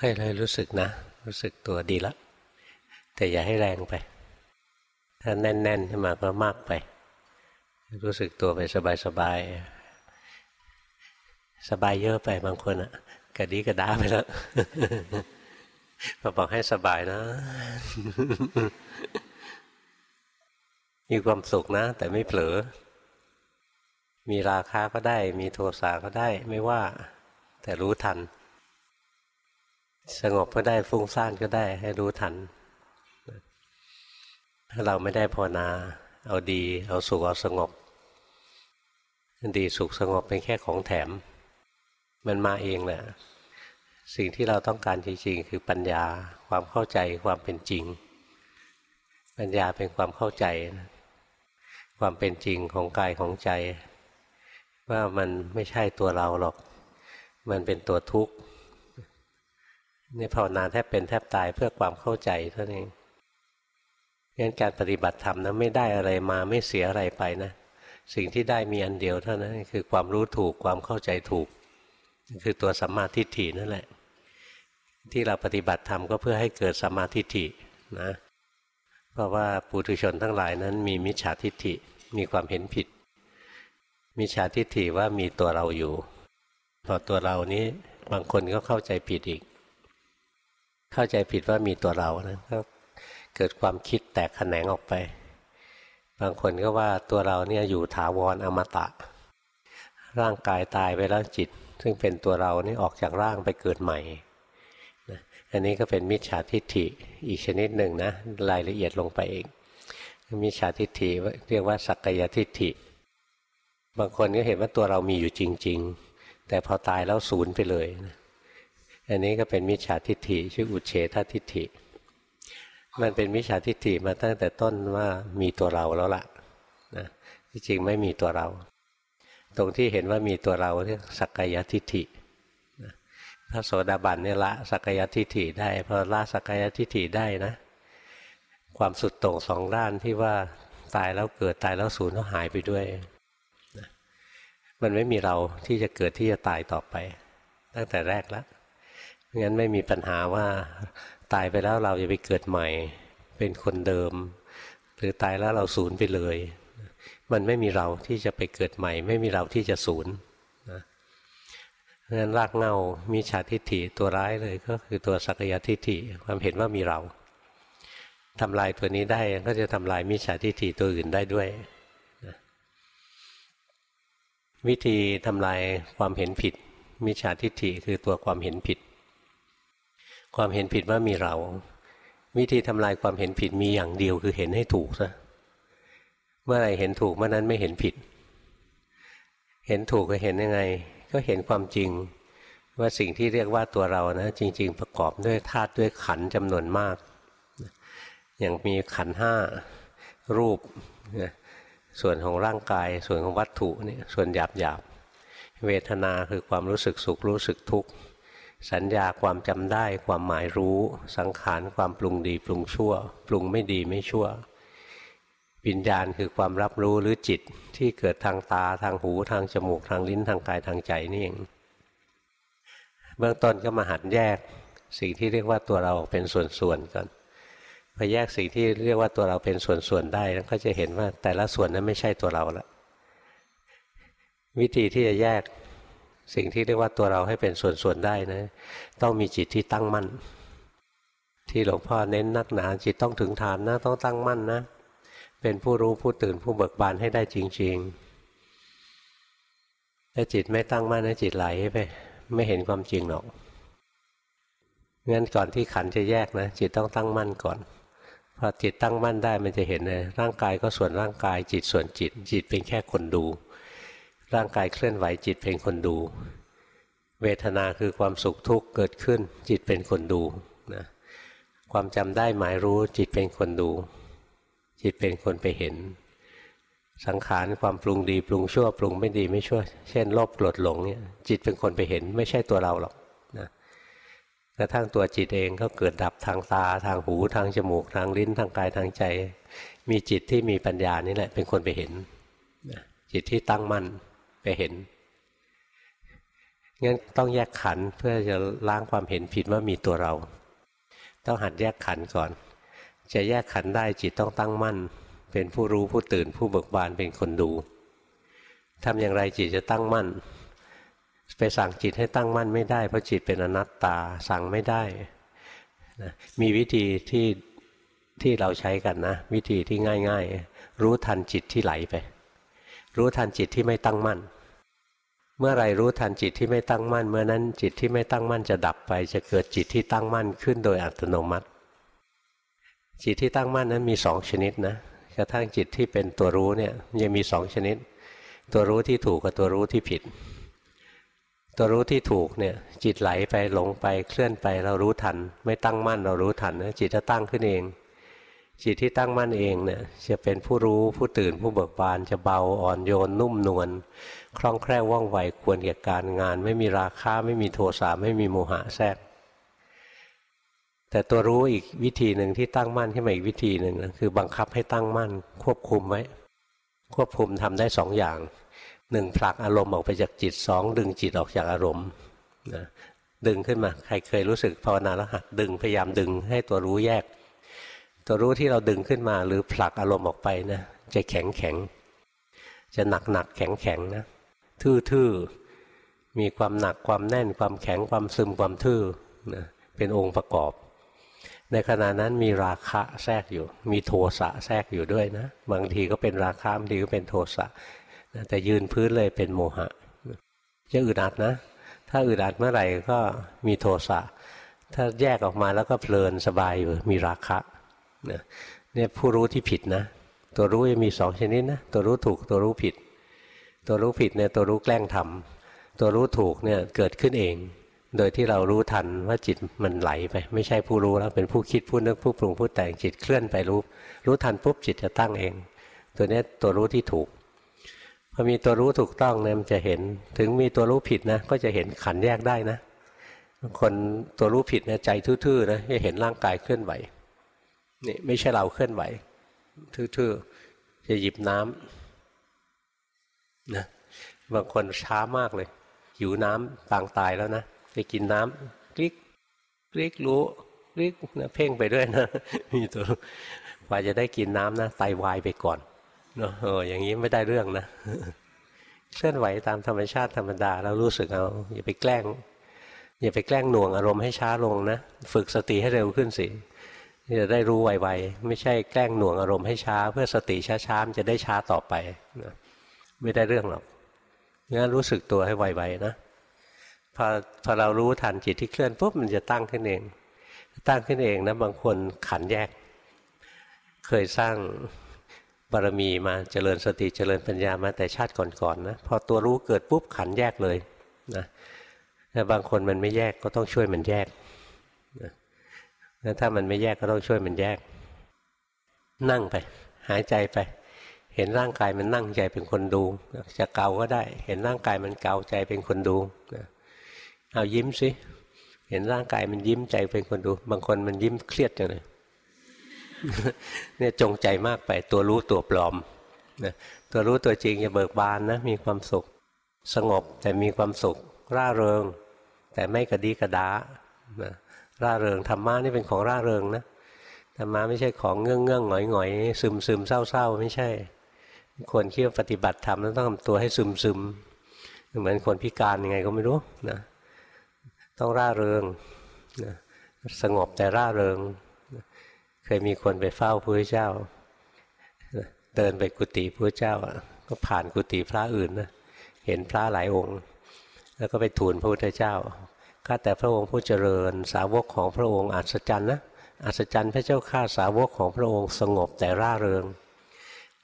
ค่อยๆรู้สึกนะ รู้สึกตัวดีแล้วแต่อย่าให้แรงไป ถ้าแน่นๆขึ้นมาก็มากไป รู้สึกตัวไปสบายๆ สบายเยอะไปบางคนอะกระดีกระดาไปแล้วพอบอกให้สบายนะ มีความสุขนะ แต่ไม่เผลอ มีราคาก็ได้ มีโทสะก็ได้ ไม่ว่า แต่รู้ทัน สงบก็ได้ฟุ้งซ่านก็ได้ให้รู้ทัน ถ้าเราไม่ได้ภาวนา เอาดี เอาสุขเอาสงบ ดีสุขสงบเป็นแค่ของแถม มันมาเองแหละสิ่งที่เราต้องการจริงๆ คือปัญญาความเข้าใจความเป็นจริง ปัญญาเป็นความเข้าใจ ความเป็นจริงของกายของใจ ว่ามันไม่ใช่ตัวเราหรอก มันเป็นตัวทุกข์ นี่ภาวนาแทบเป็นแทบตายเพื่อความเข้าใจเท่านั้นเองงั้นการปฏิบัติธรรมนะไม่ได้อะไรมาไม่เสียอะไรไปนะสิ่งที่ได้มีอันเดียวเท่านั้นคือความรู้ถูกความเข้าใจถูก คือตัวสัมมาทิฏฐินั่นแหละ ที่เราปฏิบัติธรรมก็เพื่อให้เกิดสัมมาทิฏฐินะเพราะว่าปุถุชนทั้งหลายนั้นมีมิจฉาทิฏฐิมีความเห็นผิด มิจฉาทิฏฐิว่ามีตัวเราอยู่ พอตัวเรานี้บางคนก็เข้าใจผิดอีก เข้าใจผิดว่ามีตัวเรานะก็เกิดความคิดแตกแขนงออกไป บางคนก็ว่าตัวเราเนี่ยอยู่ถาวรอมตะ ร่างกายตายไปแล้วจิต ซึ่งเป็นตัวเรานี่ออกจากร่างไปเกิดใหม่อันนี้ก็เป็นมิจฉาทิฏฐิอีกชนิดหนึ่งนะรายละเอียดลงไปเองมิจฉาทิฏฐิเรียกว่าสักกายทิฏฐิ บางคนก็เห็นว่าตัวเรามีอยู่จริง ๆ แต่พอตายแล้วสูญไปเลย อันนี้ก็เป็นมิจฉาทิฏฐิชื่ออุเฉททิฏฐิ มันเป็นมิจฉาทิฏฐิมาตั้งแต่ต้นว่ามีตัวเราแล้วล่ะนะที่จริงไม่มีตัวเรา ตรงที่เห็นว่ามีตัวเราเรียกสักกายทิฏฐิพระโสดาบันเนี่ยละสักยทิฏฐิได้พอละสักยทิฏฐิได้นะ ความสุดโต่งสองด้านที่ว่าตายแล้วเกิดตายแล้วสูญก็หายไปด้วย มันไม่มีเราที่จะเกิดที่จะตายต่อไป ตั้งแต่แรกแล้ว งั้นไม่มีปัญหาว่าตายไปแล้วเราจะไปเกิดใหม่ เป็นคนเดิม หรือตายแล้วเราสูญไปเลย มันไม่มีเราที่จะไปเกิดใหม่ ไม่มีเราที่จะสูญงั้นรากเงามีฉาทิฏฐิตัวร้ายเลยก็คือตัวสักยทิฏฐิความเห็นว่ามีเราทำลายตัวนี้ได้ก็จะทำลายมิจฉาทิฏฐิตัวอื่นได้ด้วยวิธีทำลายความเห็นผิดมิจฉาทิฏฐิคือตัวความเห็นผิด ความเห็นผิดว่ามีเรา วิธีทำลายความเห็นผิดมีอย่างเดียวคือเห็นให้ถูกซะเมื่อไรเห็นถูกเมื่อนั้นไม่เห็นผิด เห็นถูกก็เห็นยังไง ก็เห็นความจริงว่าสิ่งที่เรียกว่าตัวเรานะ จริง ๆ ประกอบด้วยธาตุด้วยขันจำนวนมาก อย่างมีขันห้ารูป ส่วนของร่างกาย ส่วนของวัตถุนี่ส่วนหยาบหยาบเวทนาคือความรู้สึกสุขรู้สึกทุกข์ สัญญาความจำได้ความหมายรู้ สังขารความปรุงดีปรุงชั่ว ปรุงไม่ดีไม่ชั่ววิญญาณคือความรับรู้หรือจิตที่เกิดทางตาทางหูทางจมูกทางลิ้นทางกายทางใจนี่เอง เบื้องต้นก็มาหัดแยกสิ่งที่เรียกว่าตัวเราเป็นส่วนๆก่อนพอแยกสิ่งที่เรียกว่าตัวเราเป็นส่วนๆได้แล้วก็จะเห็นว่าแต่ละส่วนนั้นไม่ใช่ตัวเราละวิธีที่จะแยก สิ่งที่เรียกว่าตัวเราให้เป็นส่วนๆได้นะ ต้องมีจิตที่ตั้งมั่น ที่หลวงพ่อเน้นนักหนาจิตต้องถึงฐานนะต้องตั้งมั่นนะ เป็นผู้รู้ผู้ตื่นผู้เบิกบานให้ได้จริง ๆ ถ้าจิตไม่ตั้งมั่นนะจิตไหลไป ไม่เห็นความจริงหรอกงั้นก่อนที่ขันจะแยกนะจิตต้องตั้งมั่นก่อนพอจิตตั้งมั่นได้มันจะเห็นเลยร่างกายก็ส่วนร่างกายจิตส่วนจิต จิตเป็นแค่คนดู ร่างกายเคลื่อนไหวจิตเป็นคนดู เวทนาคือความสุขทุกข์เกิดขึ้น จิตเป็นคนดูนะความจำได้หมายรู้จิตเป็นคนดู จิตเป็นคนไปเห็น สังขารความปรุงดีปรุงชั่วปรุงไม่ดีไม่ชั่ว เช่นโลภโกรธหลงเนี่ยจิตเป็นคนไปเห็น ไม่ใช่ตัวเราหรอกนะกระทั่งตัวจิตเองก็เกิดดับทางตาทางหูทางจมูกทางลิ้นทางกายทางใจ มีจิตที่มีปัญญานี่แหละเป็นคนไปเห็นจิตที่ตั้งมั่น ไปเห็นงั้นต้องแยกขันเพื่อจะล้างความเห็นผิดว่ามีตัวเรา ต้องหัดแยกขันก่อน จะแยกขันได้จิตต้องตั้งมั่น เป็นผู้รู้ผู้ตื่นผู้เบิกบานเป็นคนดูทำอย่างไรจิตจะตั้งมั่น ไปสั่งจิตให้ตั้งมั่นไม่ได้ เพราะจิตเป็นอนัตตาสั่งไม่ได้นะมีวิธีที่ที่เราใช้กันนะ วิธีที่ง่าย ๆ รู้ทันจิตที่ไหลไป รู้ทันจิตที่ไม่ตั้งมั่น เมื่อไรรู้ทันจิตที่ไม่ตั้งมั่น เมื่อนั้นจิตที่ไม่ตั้งมั่นจะดับไป จะเกิดจิตที่ตั้งมั่นขึ้นโดยอัตโนมัติ จิตที่ตั้งมั่นนั้นมีสองชนิดนะกระทั่งจิตที่เป็นตัวรู้เนี่ยยังมีสองชนิด ตัวรู้ที่ถูกกับตัวรู้ที่ผิด ตัวรู้ที่ถูกเนี่ยจิตไหลไปหลงไปเคลื่อนไปเรารู้ทัน ไม่ตั้งมั่นเรารู้ทันนะจิตจะตั้งขึ้นเอง จิตที่ตั้งมั่นเองเนี่ยจะเป็นผู้รู้ผู้ตื่นผู้เบิกบานจะเบาอ่อนโยนนุ่มนวล คล่องแคล่วว่องไวควรแก่การงาน ไม่มีราคาไม่มีโทสะไม่มีโมหะแทรก แต่ตัวรู้อีกวิธีหนึ่งที่ตั้งมั่นขึ้นมาอีกวิธีหนึ่งนะคือบังคับให้ตั้งมั่น ควบคุมไว้ ควบคุมทำได้สองอย่างหนึ่งผลักอารมณ์ออกไปจากจิตสองดึงจิตออกจากอารมณ์นะดึงขึ้นมา ใครเคยรู้สึกภาวนาแล้วหัดดึงพยายามดึงให้ตัวรู้แยก ตัวรู้ที่เราดึงขึ้นมา หรือผลักอารมณ์ออกไปนะจะแข็งแข็งจะหนักหนักแข็งแข็งนะ ทื่อๆ มีความหนักความแน่นความแข็งความซึมความทื่อนะเป็นองค์ประกอบ ในขณะนั้นมีราคะแทรกอยู่ มีโทสะแทรกอยู่ด้วยนะ บางทีก็เป็นราคะบางทีก็เป็นโทสะนะแต่ยืนพื้นเลยเป็นโมหะจะอึดอัดนะ ถ้าอึดอัดเมื่อไหร่ก็มีโทสะถ้าแยกออกมาแล้วก็เพลินสบายอยู่มีราคะเนี่ยผู้รู้ที่ผิดนะ ตัวรู้จะมีสองชนิดนะ ตัวรู้ถูกตัวรู้ผิด ตัวรู้ผิดเนี่ยตัวรู้แกล้งทำตัวรู้ถูกเนี่ยเกิดขึ้นเอง โดยที่เรารู้ทันว่าจิตมันไหลไป ไม่ใช่ผู้รู้แล้วเป็นผู้คิดผู้นึกผู้ปรุงผู้แต่งจิตเคลื่อนไปรู้ รู้ทันปุ๊บจิตจะตั้งเอง ตัวนี้ตัวรู้ที่ถูกพอมีตัวรู้ถูกต้องเนี่ยมันจะเห็น ถึงมีตัวรู้ผิดนะ ก็จะเห็นขันแยกได้นะ คนตัวรู้ผิดเนี่ยใจทื่อๆนะจะเห็นร่างกายเคลื่อนไหวนี่ไม่ใช่เราเคลื่อนไหวทื่อๆจะหยิบน้ำ นะบางคนช้ามากเลยหิวน้ำปางตายแล้วนะไปกินน้ำกริกกริกรู้กริกนะเพ่งไปด้วยนะมีตัวกว่าจะได้กินน้ำนะไตาวายไปก่อนเนาะอออย่างนี้ไม่ได้เรื่องนะเคลื่อนไหวตามธรรมชาติธรรมดาแล้วรู้สึกเอาอย่าไปแกล้ง อย่าไปแกล้งหน่วงอารมณ์ให้ช้าลงนะฝึกสติให้เร็วขึ้นสิจะได้รู้ไวๆไม่ใช่แกล้งหน่วงอารมณ์ให้ช้า เพื่อสติช้าๆมันจะได้ช้าต่อไปนะ ไม่ได้เรื่องหรอกงั้นรู้สึกตัวให้ไวๆนะพอพอเรารู้ทันจิตที่เคลื่อนปุ๊บมันจะตั้งขึ้นเอง ตั้งขึ้นเองนะบางคนขันแยก เคยสร้างบารมีมาเจริญสติเจริญปัญญามาแต่ชาติก่อนๆนนะพอตัวรู้เกิดปุ๊บขันแยกเลยนะแต่บางคนมันไม่แยกก็ต้องช่วยมันแยกนะแล้วถ้ามันไม่แยกก็ต้องช่วยมันแยก นั่งไป หายใจไป เห็นร่างกายมันนั่งใจเป็นคนดู จะเกาก็ได้ เห็นร่างกายมันเกาใจเป็นคนดูเอายิ้มสิเห็นร่างกายมันยิ้มใจเป็นคนดู บางคนมันยิ้มเครียดจังเลยเนี่ยจงใจมากไปตัวรู้ตัวปลอมนะตัวรู้ตัวจริงจะเบิกบานนะมีความสุข สงบแต่มีความสุข ร่าเริง แต่ไม่กระดีกระดานะร่าเริงธรรมะนี่เป็นของร่าเริงนะธรรมะไม่ใช่ของเงื่องเงื่องหงอยหงอยซึมซึมเศร้าเศร้าไม่ใช่ คนที่ปฏิบัติธรรมต้องทำตัวให้ซึมซึมเหมือนคนพิการยังไงก็ไม่รู้นะต้องร่าเริงนะสงบแต่ร่าเริง เคยมีคนไปเฝ้าพระเจ้า เดินไปกุฏิพระเจ้า ก็ผ่านกุฏิพระอื่นนะเห็นพระหลายองค์ แล้วก็ไปทูลพระพุทธเจ้าข้าแต่พระองค์ผู้เจริญสาวกของพระองค์อัศจรรย์นะอัศจรรย์พระเจ้าข้าสาวกของพระองค์สงบแต่ร่าเริง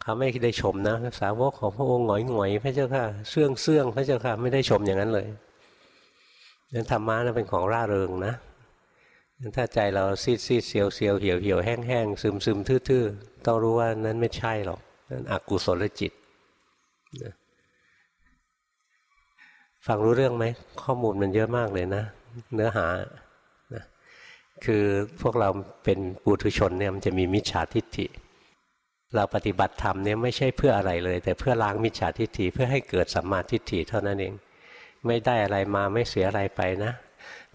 เขาไม่ได้ชมนะสาวกของพระองค์หงอยหงอยพระเจ้าข้าเสื่องเสื่องพระเจ้าข้าไม่ได้ชมอย่างนั้นเลยนั้นธรรมะนั้นเป็นของร่าเริงนะถ้าใจเราซีดซีดเสียวเสียวเหี่ยวเหี่ยวแห้งแห้งซึมซึมทื่อๆต้องรู้ว่านั้นไม่ใช่หรอกนั่นอกุศลจิตนะฟังรู้เรื่องไหมข้อมูลมันเยอะมากเลยนะ เนื้อหานะคือพวกเราเป็นปุถุชนเนี่ยมันจะมีมิจฉาทิฏฐิ เราปฏิบัติธรรมเนี่ยไม่ใช่เพื่ออะไรเลย แต่เพื่อล้างมิจฉาทิฏฐิเพื่อให้เกิดสัมมาทิฏฐิเท่านั้นเอง ไม่ได้อะไรมาไม่เสียอะไรไปนะ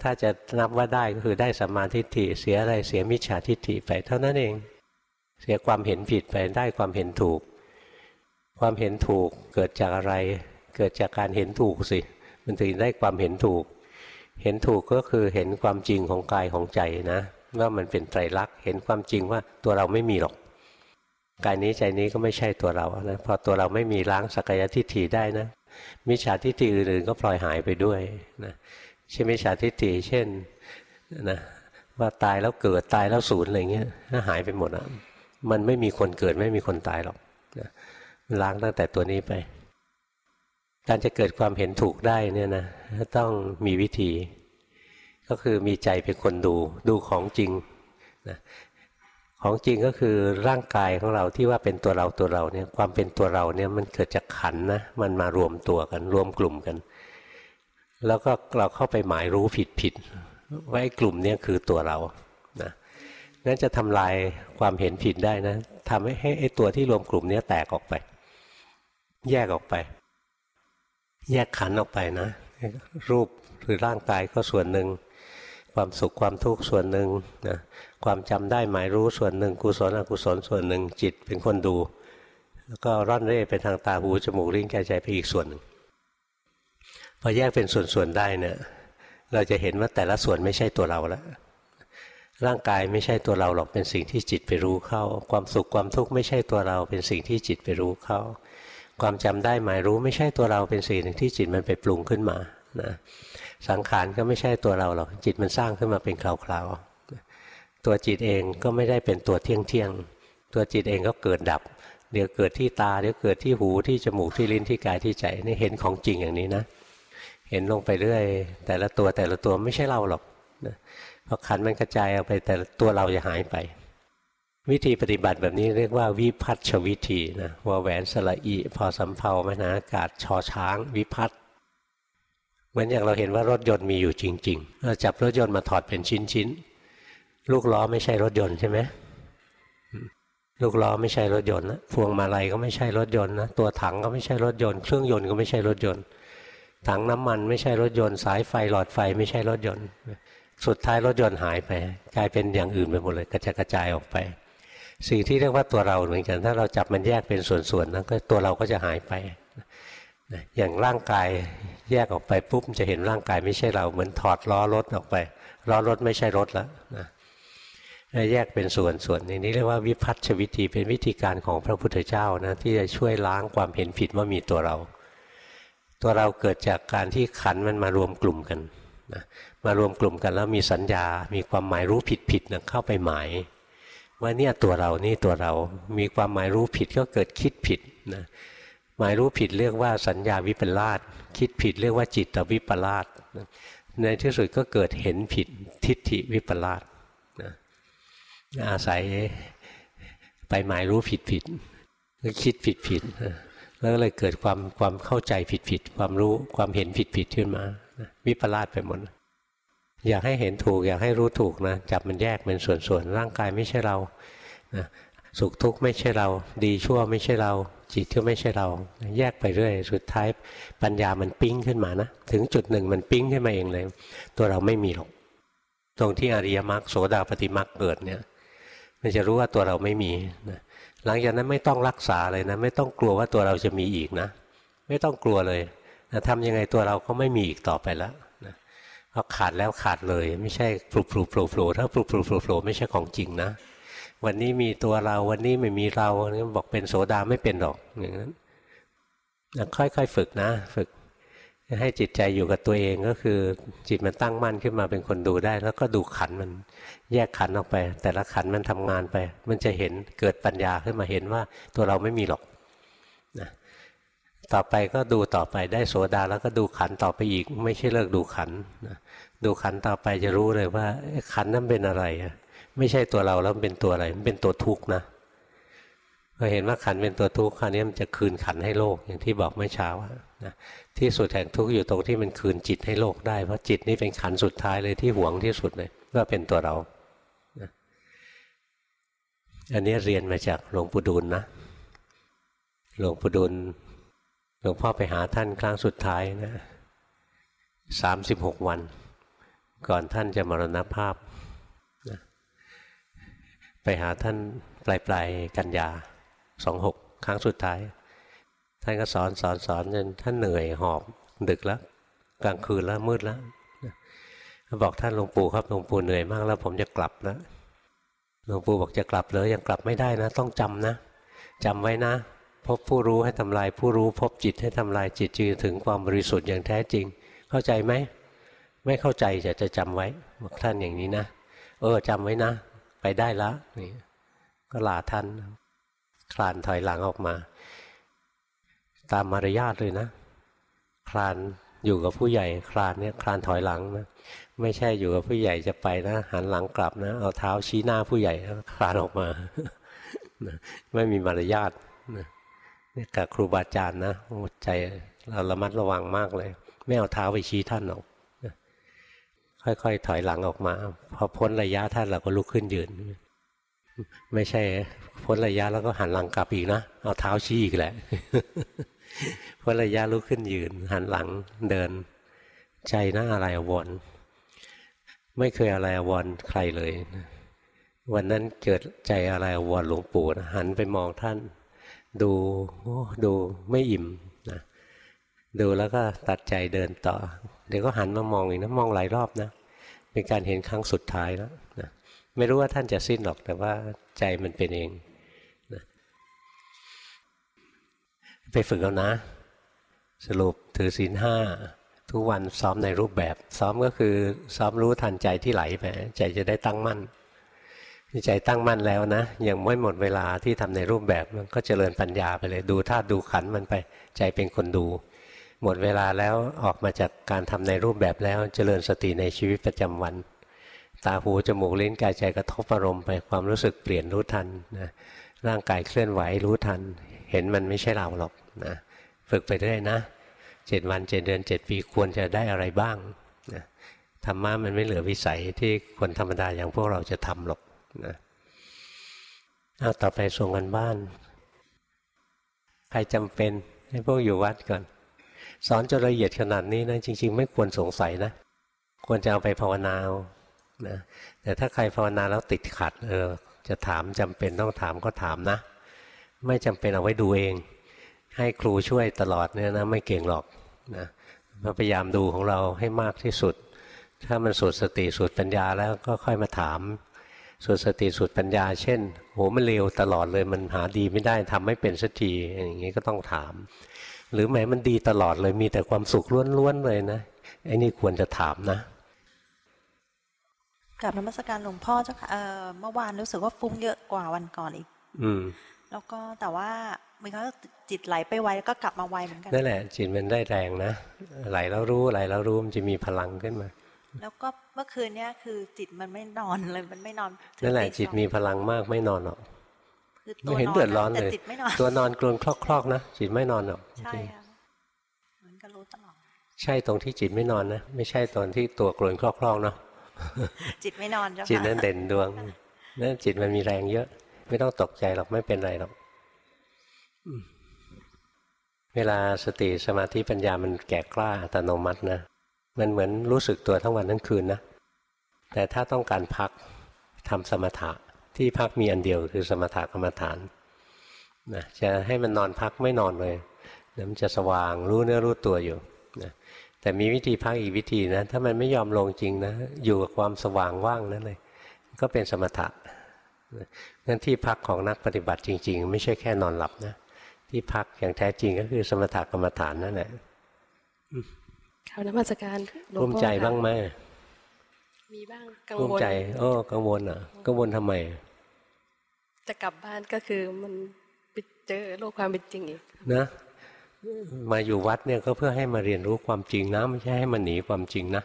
ถ้าจะนับว่าได้ก็คือได้สัมมาทิฏฐิเสียอะไรเสียมิจฉาทิฏฐิไปเท่านั้นเอง เสียความเห็นผิดไปได้ความเห็นถูก ความเห็นถูกเกิดจากอะไร เกิดจากการเห็นถูกสิ มันถึงได้ความเห็นถูก เห็นถูกก็คือเห็นความจริงของกายของใจนะว่ามันเป็นไตรลักษณ์เห็นความจริงว่าตัวเราไม่มีหรอก กายนี้ใจนี้ก็ไม่ใช่ตัวเรานะพอตัวเราไม่มีล้างสักยทิฏฐิได้นะมิจฉาทิฏฐิอื่นๆก็พลอยหายไปด้วยนะใช่มิจฉาทิฏฐิเช่นนะว่าตายแล้วเกิดตายแล้วสูญอะไรเงี้ยถ้าหายไปหมดอะมันไม่มีคนเกิดไม่มีคนตายหรอกนะล้างตั้งแต่ตัวนี้ไป การจะเกิดความเห็นถูกได้เนี่ยนะต้องมีวิธี ก็คือมีใจเป็นคนดูดูของจริงนะ ของจริงก็คือร่างกายของเราที่ว่าเป็นตัวเราตัวเราเนี่ยความเป็นตัวเราเนี่ยมันเกิดจากขันนะมันมารวมตัวกันรวมกลุ่มกัน แล้วก็เราเข้าไปหมายรู้ผิดผิดว่าไอ้กลุ่มนี้คือตัวเรานะงั้นจะทำลายความเห็นผิดได้นะทำให้ให้ไอ้ตัวที่รวมกลุ่มนี้แตกออกไป แยกออกไป แยกขันออกไปนะ รูปหรือร่างกายก็ส่วนหนึ่ง ความสุขความทุกข์ส่วนหนึ่งนะความจำได้หมายรู้ส่วนหนึ่งกุศลอกุศลส่วนหนึ่งจิตเป็นคนดู แล้วก็ร่อนเร่ไปทางตาหูจมูกลิ้นกายใจไปอีกส่วนหนึ่งพอแยกเป็นส่วนๆได้เนี่ยเราจะเห็นว่าแต่ละส่วนไม่ใช่ตัวเราแล้วร่างกายไม่ใช่ตัวเราหรอกเป็นสิ่งที่จิตไปรู้เข้า ความสุขความทุกข์ไม่ใช่ตัวเรา เป็นสิ่งที่จิตไปรู้เข้า ความจำได้หมายรู้ไม่ใช่ตัวเราเป็นสิ่งหนึ่งที่จิตมันไปปรุงขึ้นมานะ สังขารก็ไม่ใช่ตัวเราหรอกจิตมันสร้างขึ้นมาเป็นคราวๆตัวจิตเองก็ไม่ได้เป็นตัวเที่ยงเที่ยงตัวจิตเองก็เกิดดับ เดี๋ยวเกิดที่ตาเดี๋ยวเกิดที่หูที่จมูกที่ลิ้นที่กายที่ใจนี่เห็นของจริงอย่างนี้นะ เห็นลงไปเรื่อย แต่ละตัวแต่ละตัวไม่ใช่เราหรอกพอขันมันกระจายออกไปแต่ตัวเราจะหายไป วิธีปฏิบัติแบบนี้เรียกว่าวิพัฒชวิธีนะวาแหวนสละอีพอสำเพามนาอากาศชอช้าง วิพัฒ มือนอย่างเราเห็นว่ารถยนต์มีอยู่จริงๆเราจับรถยนต์มาถอดเป็นชิ้นๆ ลูกล้อไม่ใช่รถยนต์ใช่ไหมลูกล้อไม่ใช่รถยนต์นะพวงมาลัยก็ไม่ใช่รถยนต์นะตัวถังก็ไม่ใช่รถยนต์เครื่องยนต์ก็ไม่ใช่รถยนต์ ถังน้ำมันไม่ใช่รถยนต์ สายไฟหลอดไฟไม่ใช่รถยนต์ สุดท้ายรถยนต์หายไป กลายเป็นอย่างอื่นไปหมดเลยกระจายกระจายออกไป สิ่งที่เรียกว่าตัวเราเหมือนกัน ถ้าเราจับมันแยกเป็นส่วนๆนั้นก็ตัวเราก็จะหายไปอย่างร่างกาย แยกออกไปปุ๊บจะเห็นร่างกายไม่ใช่เรา เหมือนถอดล้อรถออกไปล้อรถไม่ใช่รถแล้วนะแยกเป็นส่วนส่วนนี้เรียกว่าวิพัฒชวิธีเป็นวิธีการของพระพุทธเจ้านะที่จะช่วยล้างความเห็นผิดว่ามีตัวเรา ตัวเราเกิดจากการที่ขันมันมารวมกลุ่มกันนะมารวมกลุ่มกันแล้วมีสัญญา มีความหมายรู้ผิดผิดนะเข้าไปหมาย ว่าเนี่ยตัวเรานี่ตัวเรา มีความหมายรู้ผิดก็เกิดคิดผิดนะ หมายรู้ผิดเรียกว่าสัญญาวิปลาสคิดผิดเรียกว่าจิตวิปลาสในที่สุดก็เกิดเห็นผิดทิฏฐิวิปลาสนะอาศัยไปหมายรู้ผิดผิดก็คิดผิดผิดแล้วก็เลยเกิดความความเข้าใจผิดผิดความรู้ความเห็นผิดผิดขึ้นมา วิปลาสไปหมดอยากให้เห็นถูก อยากให้รู้ถูกนะจับมันแยกเป็นส่วนๆร่างกายไม่ใช่เรานะสุขทุกข์ไม่ใช่เรา ดีชั่วไม่ใช่เรา จิตก็ไม่ใช่เรา แยกไปเรื่อย สุดท้ายปัญญามันปิ้งขึ้นมานะ ถึงจุดหนึ่งมันปิ้งขึ้นมาเองเลย ตัวเราไม่มีหรอก ตรงที่อริยมรรคโสดาปฏิมรรคเกิดเนี่ย มันจะรู้ว่าตัวเราไม่มีนะหลังจากนั้นไม่ต้องรักษาเลยนะ ไม่ต้องกลัวว่าตัวเราจะมีอีกนะ ไม่ต้องกลัวเลยนะทำยังไงตัวเราก็ไม่มีอีกต่อไปแล้วนะพอขาดแล้วขาดเลย ไม่ใช่ปลุกปลุกปลุกปลุกถ้าปลุกปลุกปลุกปลุกไม่ใช่ของจริงนะ วันนี้มีตัวเรา วันนี้ไม่มีเราบอกเป็นโสดาไม่เป็นหรอกอย่างนั้นค่อยๆฝึกนะ ฝึก ให้จิตใจอยู่กับตัวเองก็คือ จิตมันตั้งมั่นขึ้นมาเป็นคนดูได้ แล้วก็ดูขันมันแยกขันออกไป แต่ละขันมันทำงานไป มันจะเห็นเกิดปัญญาขึ้นมาเห็นว่าตัวเราไม่มีหรอกนะต่อไปก็ดูต่อไปได้โสดาแล้วก็ดูขันต่อไปอีก ไม่ใช่เลิกดูขันนะดูขันต่อไปจะรู้เลยว่าขันนั้นเป็นอะไรอะ ไม่ใช่ตัวเราแล้วมันเป็นตัวอะไร มันเป็นตัวทุกข์นะพอเห็นว่าขันเป็นตัวทุกข์คราวนี้มันจะคืนขันให้โลกอย่างที่บอกเมื่อเช้านะที่สุดแห่งทุกข์อยู่ตรงที่มันคืนจิตให้โลกได้เพราะจิตนี่เป็นขันสุดท้ายเลยที่หวงที่สุดเลยว่าเป็นตัวเรานะอันนี้เรียนมาจากหลวงปู่ดูลนะหลวงปู่ดูลหลวงพ่อไปหาท่านครั้งสุดท้ายนะสามสิบหกวัน ก่อนท่านจะมรณภาพ ไปหาท่านปลายปลายกันยาสองหกครั้งสุดท้าย ท่านก็สอนสอนสอนจนท่านเหนื่อยหอบดึกแล้วกลางคืนแล้วมืดแล้วบอกท่านหลวงปู่ครับหลวงปู่เหนื่อยมากแล้วผมจะกลับแล้วหลวงปู่บอกจะกลับเลยยังกลับไม่ได้นะ ต้องจำนะจำไว้นะ พบผู้รู้ให้ทำลายผู้รู้ พบจิตให้ทำลายจิตจือถึงความบริสุทธิ์อย่างแท้จริง เข้าใจไหมไม่เข้าใจจะจะจำไว้ บอกท่านอย่างนี้นะ เออจำไว้นะ ไปได้แล้วนี่ก็ลาท่านคลานถอยหลังออกมา ตามมารยาทเลยนะ คลานอยู่กับผู้ใหญ่คลานเนี่ยคลานถอยหลังนะไม่ใช่อยู่กับผู้ใหญ่จะไปนะหันหลังกลับนะ เอาเท้าชี้หน้าผู้ใหญ่คลานออกมาไม่มีมารยาทนี่กับครูบาอาจารย์นะใจเราระมัดระวังมากเลย ไม่เอาเท้าไปชี้ท่านออก ค่อยๆ ถอยหลังออกมา พอพ้นระยะท่านเราก็ลุกขึ้นยืน ไม่ใช่พ้นระยะแล้วก็หันหลังกลับอีกนะเอาเท้าชี้อีกแหละพ้นระยะลุกขึ้นยืน หันหลังเดิน ใจหน้าอะไรอววรไม่เคยอะไรอววรใครเลย วันนั้นเกิดใจอะไรอววรหลวงปู่นะหันไปมองท่าน ดูดูไม่อิ่มนะดูแล้วก็ตัดใจเดินต่อ เดี๋ยวก็หันมามองอีกนะมองหลายรอบนะ เป็นการเห็นครั้งสุดท้ายแล้วนะไม่รู้ว่าท่านจะสิ้นหรอกแต่ว่าใจมันเป็นเองนะไปฝึกเอานะ สรุปถือศีลห้าทุกวันซ้อมในรูปแบบ ซ้อมก็คือซ้อมรู้ทันใจที่ไหลไปใจจะได้ตั้งมั่นใจตั้งมั่นแล้วนะยังไม่หมดเวลาที่ทำในรูปแบบมันก็เจริญปัญญาไปเลยดูธาตุดูขันมันไป ใจเป็นคนดู หมดเวลาแล้วออกมาจากการทำในรูปแบบแล้วเจริญสติในชีวิตประจำวัน ตาหูจมูกลิ้นกายใจกระทบอารมณ์ไปความรู้สึกเปลี่ยนรู้ทันนะร่างกายเคลื่อนไหวรู้ทัน เห็นมันไม่ใช่เราหรอกนะฝึกไปเรื่อยนะเจ็ดวันเจ็ดเดือนเจ็ดปีควรจะได้อะไรบ้างนะธรรมะมันไม่เหลือวิสัยที่คนธรรมดาอย่างพวกเราจะทำหรอกนะเอาต่อไปส่งกันบ้าน ใครจำเป็นให้พวกอยู่วัดก่อน สอนจนละเอียดขนาดนี้นะจริง ๆ ไม่ควรสงสัยนะ ควรจะเอาไปภาวนาเนะแต่ถ้าใครภาวนาแล้วติดขัดเออจะถามจำเป็นต้องถามก็ถามนะ ไม่จำเป็นเอาไว้ดูเอง ให้ครูช่วยตลอดเนี่ยนะไม่เก่งหรอกนะพยายามดูของเราให้มากที่สุด ถ้ามันสุดสติสุดปัญญาแล้วก็ค่อยมาถามสุดสติสุดปัญญา เช่นโหมันเร็วตลอดเลยมันหาดีไม่ได้ทำไม่เป็นสักทีอย่างนี้ก็ต้องถาม หรือแม้มันดีตลอดเลยมีแต่ความสุขล้วนๆเลยนะไอ้นี่ควรจะถามนะกับนมัสการหลวงพ่อเจ้าค่ะเมื่อวานรู้สึกว่าฟุ้งเยอะกว่าวันก่อนอีก อืม แล้วก็แต่ว่ามันก็จิตไหลไปไวแล้วก็กลับมาไวเหมือนกันนั่นแหละ จิตมันได้แรงนะไหลแล้วรู้ไหลแล้วรู้มันจะมีพลังขึ้นมา แล้วก็เมื่อคืนเนี้ยคือจิตมันไม่นอนเลยมันไม่นอนนั่นแหละจิตมีพลังมากไม่นอนหรอก ไม่เห็นเดือดร้อนเลยตัวนอนกลนคลอกๆนะจิตไม่นอนหรอกใช่ค่ะเหมือนกับรู้ตลอดใช่ตรงที่จิตไม่นอนนะไม่ใช่ตอนที่ตัวกลนคลอกๆเนาะจิตไม่นอนจ้ะจิตนั้นเด่นดวงนั่นจิตมันมีแรงเยอะ ไม่ต้องตกใจหรอกไม่เป็นไรหรอกเวลาสติสมาธิปัญญามันแก่กล้าอัตโนมัตินะมันเหมือนรู้สึกตัวทั้งวันทั้งคืนนะแต่ถ้าต้องการพักทำสมถะ ที่พักมีอันเดียวคือสมถะกรรมฐานนะจะให้มันนอนพักไม่นอนเลยนะมันจะสว่างรู้เนื้อรู้ตัวอยู่นะแต่มีวิธีพักอีกวิธีนะถ้ามันไม่ยอมลงจริงนะอยู่กับความสว่างว่างนั่นเลย ก็เป็นสมถะนั่นที่พักของนักปฏิบัติจริง ๆ ไม่ใช่แค่นอนหลับนะที่พักอย่างแท้จริงก็คือสมถะกรรมฐานนั่นแหละข่าวนมัสการรุ่มใจบ้างไหมมีบ้างกังวลใจโอ้กังวลอะกังวลทำไม จะกลับบ้านก็คือมันไปเจอโลกความเป็นจริงอีกนะมาอยู่วัดเนี่ยก็เพื่อให้มาเรียนรู้ความจริงนะไม่ใช่ให้มันหนีความจริงนะ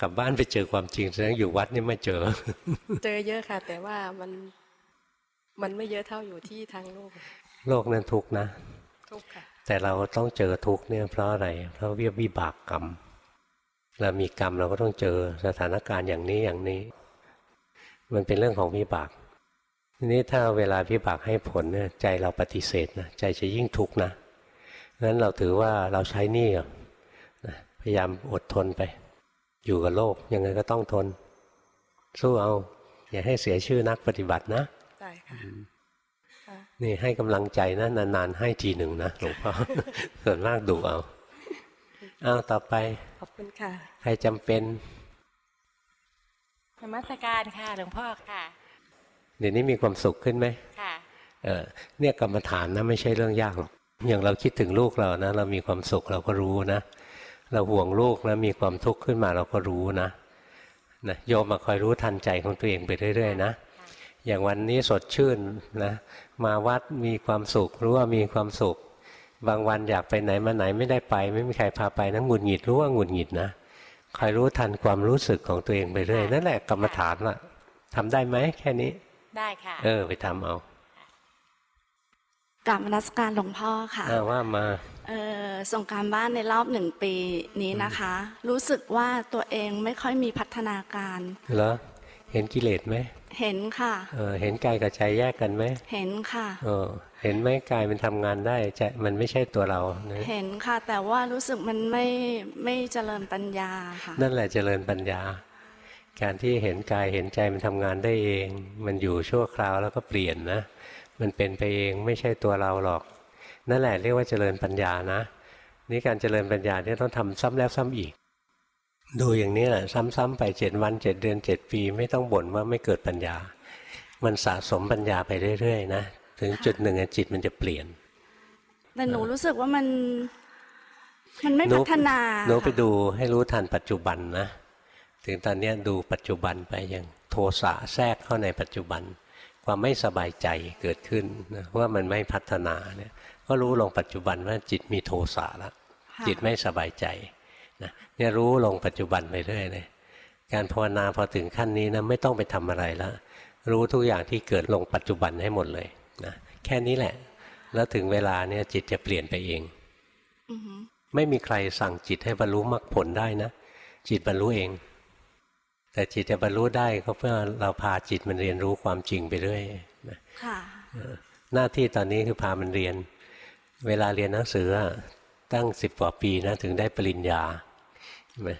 กลับบ้านไปเจอความจริงแสดงอยู่วัดนี่ไม่เจอ เจอเยอะค่ะ แต่ว่ามันมันไม่เยอะเท่าอยู่ที่ทางโลก โลกนั้นทุกนะทุกค่ะ แต่เราต้องเจอทุกเนี่ยเพราะอะไร เพราะวิวิบากกรรมเรามีกรรมเราก็ต้องเจอสถานการณ์อย่างนี้อย่างนี้ มันเป็นเรื่องของวิบาก ทีนี้ถ้าเวลาวิบากให้ผลเนี่ยใจเราปฏิเสธนะใจจะยิ่งทุกข์นะนั้นเราถือว่าเราใช้นี่นะพยายามอดทนไป อยู่กับโลกยังไงก็ต้องทน สู้เอา อย่าให้เสียชื่อนักปฏิบัตินะได้ค่ะนี่ให้กำลังใจนะนานๆให้ทีหนึ่งนะหลวงพ่อส่วนมากดุเอาเอาต่อไป ขอบคุณค่ะ ใครจำเป็นนมัสการค่ะหลวงพ่อค่ะ เดี๋ยวนี้มีความสุขขึ้นไหมค่ะเออเนี่ยกรรมฐานนะไม่ใช่เรื่องยากหรอกอย่างเราคิดถึงลูกเรานะเรามีความสุขเราก็รู้นะ เราห่วงลูกแล้วมีความทุกข์ขึ้นมาเราก็รู้นะนะโยมมาคอยรู้ทันใจของตัวเองไปเรื่อย ๆ นะอย่างวันนี้สดชื่นนะมาวัดมีความสุขรู้ว่ามีความสุข บางวันอยากไปไหนมาไหนไม่ได้ไป ไม่มีใครพาไปนะหงุดหงิดรู้ว่าหงุดหงิดนะคอยรู้ทันความรู้สึกของตัวเองไปเรื่อยนั่นแหละกรรมฐานละทำได้ไหมแค่นี้ ได้ค่ะ เออ ไปทำเอากราบนมัสการหลวงพ่อค่ะอ้าวว่ามาเอ่อส่งการบ้านในรอบหนึ่งปีนี้นะคะ รู้สึกว่าตัวเองไม่ค่อยมีพัฒนาการเหรอเห็นกิเลสไหมเห็นค่ะเออเห็นกายกับใจแยกกันไหมเห็นค่ะเออเห็นไหมกายมันทำงานได้ใจมันไม่ใช่ตัวเรานะเห็นค่ะ แต่ว่ารู้สึกมันไม่ไม่เจริญปัญญาค่ะนั่นแหละเจริญปัญญา การที่เห็นกายเห็นใจมันทำงานได้เอง มันอยู่ชั่วคราวแล้วก็เปลี่ยนนะ มันเป็นไปเองไม่ใช่ตัวเราหรอก นั่นแหละเรียกว่าเจริญปัญญานะ นี่การเจริญปัญญาเนี่ยต้องทำซ้ำแล้วซ้ำอีก ดูอย่างนี้แหละซ้ำๆไปเจ็ดวันเจ็ดเดือนเจ็ดปี ไม่ต้องบ่นว่าไม่เกิดปัญญา มันสะสมปัญญาไปเรื่อยๆนะถึงจุดหนึ่งอะจิตมันจะเปลี่ยนแต่หนูรู้สึกว่ามัน มันไม่หนูพัฒนาหนูไปค่ะดูให้รู้ทันปัจจุบันนะ ถึงตอนเนี้ยดูปัจจุบันไปอย่างโทสะแทรกเข้าในปัจจุบัน ความไม่สบายใจเกิดขึ้นนะว่ามันไม่พัฒนาเนี่ยก็รู้ลงปัจจุบันว่าจิตมีโทสะแล้วค่ะจิตไม่สบายใจนะเนี่ยรู้ลงปัจจุบันไปเรื่อยเลยการภาวนาพอถึงขั้นนี้นะไม่ต้องไปทำอะไรแล้วรู้ทุกอย่างที่เกิดลงปัจจุบันให้หมดเลยนะแค่นี้แหละ แล้วถึงเวลาเนี่ยจิตจะเปลี่ยนไปเองอือหือไม่มีใครสั่งจิตให้บรรลุมรรคผลได้นะ จิตบรรลุเอง แต่จิตจะบรรลุได้ก็เพื่อเราพาจิตมันเรียนรู้ความจริงไปเรื่อยนะค่ะหน้าที่ตอนนี้คือพามันเรียน เวลาเรียนหนังสืออะตั้งสิบกว่าปีนะถึงได้ปริญญาใช่ไหม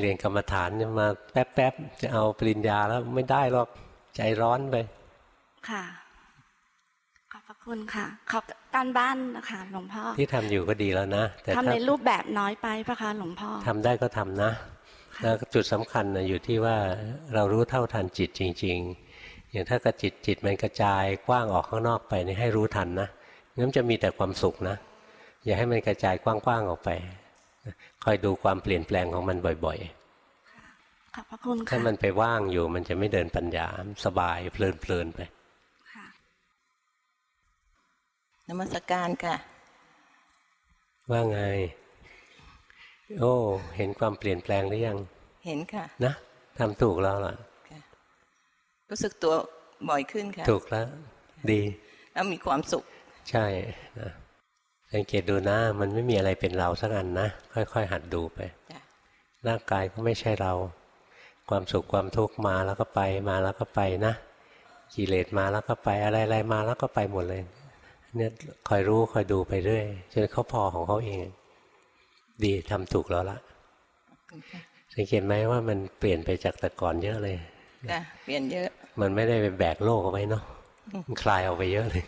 เรียนกรรมฐานเนี่ยมาแป๊บๆจะเอาปริญญาแล้วไม่ได้หรอกใจร้อนไป ค่ะ ขอบพระคุณค่ะ ขอบการบ้านนะคะหลวงพ่อที่ทำอยู่ก็ดีแล้วนะแต่ทำถ้าในรูปแบบน้อยไปปะคะหลวงพ่อทำได้ก็ทำนะ แล้วจุดสำคัญนะอยู่ที่ว่าเรารู้เท่าทันจิตจริง ๆ อย่างถ้ากระจิตจิตมันกระจายกว้างออกข้างนอกไปนี่ให้รู้ทันนะงั้นจะมีแต่ความสุขนะ อย่าให้มันกระจายกว้างๆออกไป คอยดูความเปลี่ยนแปลงของมันบ่อยขอบพระคุณๆค่ะถ้ามันไปว่างอยู่มันจะไม่เดินปัญญาสบายเพลินๆไปค่ะนมัสการค่ะ ว่าไง โอ้ เห็นความเปลี่ยนแปลงหรือยัง เห็นค่ะ นะทำถูกแล้วล่ะค่ะรู้สึกตัวบ่อยขึ้นค่ะ ถูกแล้ว ดี แล้วมีความสุข ใช่นะสังเกตดูนะมันไม่มีอะไรเป็นเราสักอันนะ ค่อย ๆ หัดดูไปจ้ะร่างกายก็ไม่ใช่เรา ความสุขความทุกข์มาแล้วก็ไปมาแล้วก็ไปนะกิเลสมาแล้วก็ไปอะไรๆมาแล้วก็ไปหมดเลยเนี่ยคอยรู้คอยดูไปเรื่อยจนเขาพอของเขาเอง ดีทำถูกแล้วละ สังเกตไหมว่ามันเปลี่ยนไปจากแต่ก่อนเยอะเลยค่ะเปลี่ยนเยอะ มันไม่ได้ไปแบกโลกเอาไว้เนาะมันคลายออกไปเยอะเลย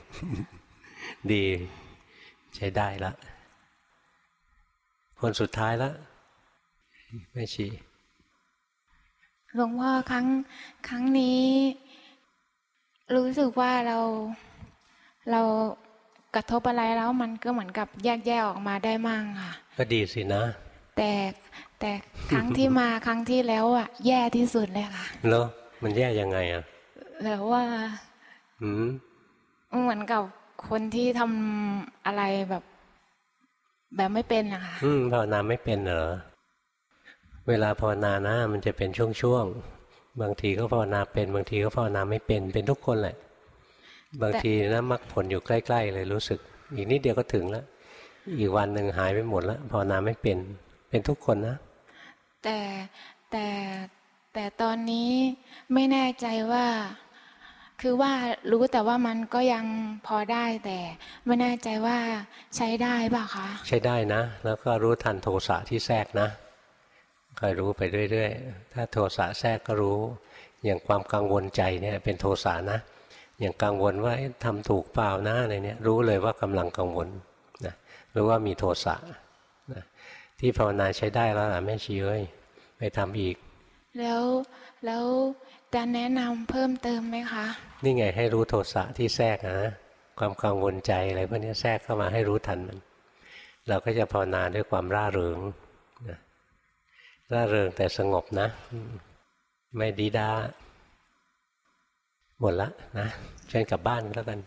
ดีใช้ได้ละคนสุดท้ายละแม่ชีหลวงพ่อครั้งครั้งนี้ รู้สึกว่าเราเรากระทบอะไรแล้วมันก็เหมือนกับแยกแยกออกมาได้มั่งค่ะ ก็ดีสินะ แต่ แต่ครั้งที่มาครั้งที่แล้วอะ แย่ที่สุดเลยค่ะแล้วมันแย่ยังไงอะแล้วว่าหืมเหมือนกับคนที่ทำอะไรแบบ แบบไม่เป็นนะคะอืมภาวนาไม่เป็นเหรอเวลาภาวนานะมันจะเป็นช่วงๆบางทีก็ภาวนาเป็นบางทีก็ภาวนาไม่เป็นเป็นทุกคนแหละ บางทีนะมรรคผลอยู่ใกล้ ๆ เลยรู้สึก อีกนิดเดียวก็ถึงแล้วอีกวันหนึ่งหายไปหมดแล้วภาวนาไม่เป็น เป็นทุกคนนะ แต่แต่แต่ตอนนี้ไม่แน่ใจว่า คือว่ารู้แต่ว่ามันก็ยังพอได้แต่ไม่แน่ใจว่าใช้ได้ป่ะคะใช้ได้นะ แล้วก็รู้ทันโทสะที่แทรกนะคอยรู้ไปเรื่อยๆ ถ้าโทสะแทรกก็รู้ อย่างความกังวลใจเนี่ยเป็นโทสะนะ อย่างกังวลว่าทำถูกเปล่านะอะไรเนี่ยรู้เลยว่ากำลังกังวลนะรู้ว่ามีโทสะ ที่ภาวนาใช้ได้แล้วล่ะแม่ชีเอ้ยไปทำอีก แล้วแล้วจะแนะนำเพิ่มเติมไหมคะ นี่ไงให้รู้โทสะที่แทรกนะความกังวลใจอะไรพวกนี้แทรกเข้ามาให้รู้ทันมัน เราก็จะภาวนาด้วยความร่าเริงนะร่าเริงแต่สงบนะอืมไม่ดีดาหมดละนะเชิญกลับบ้านก็แล้วกัน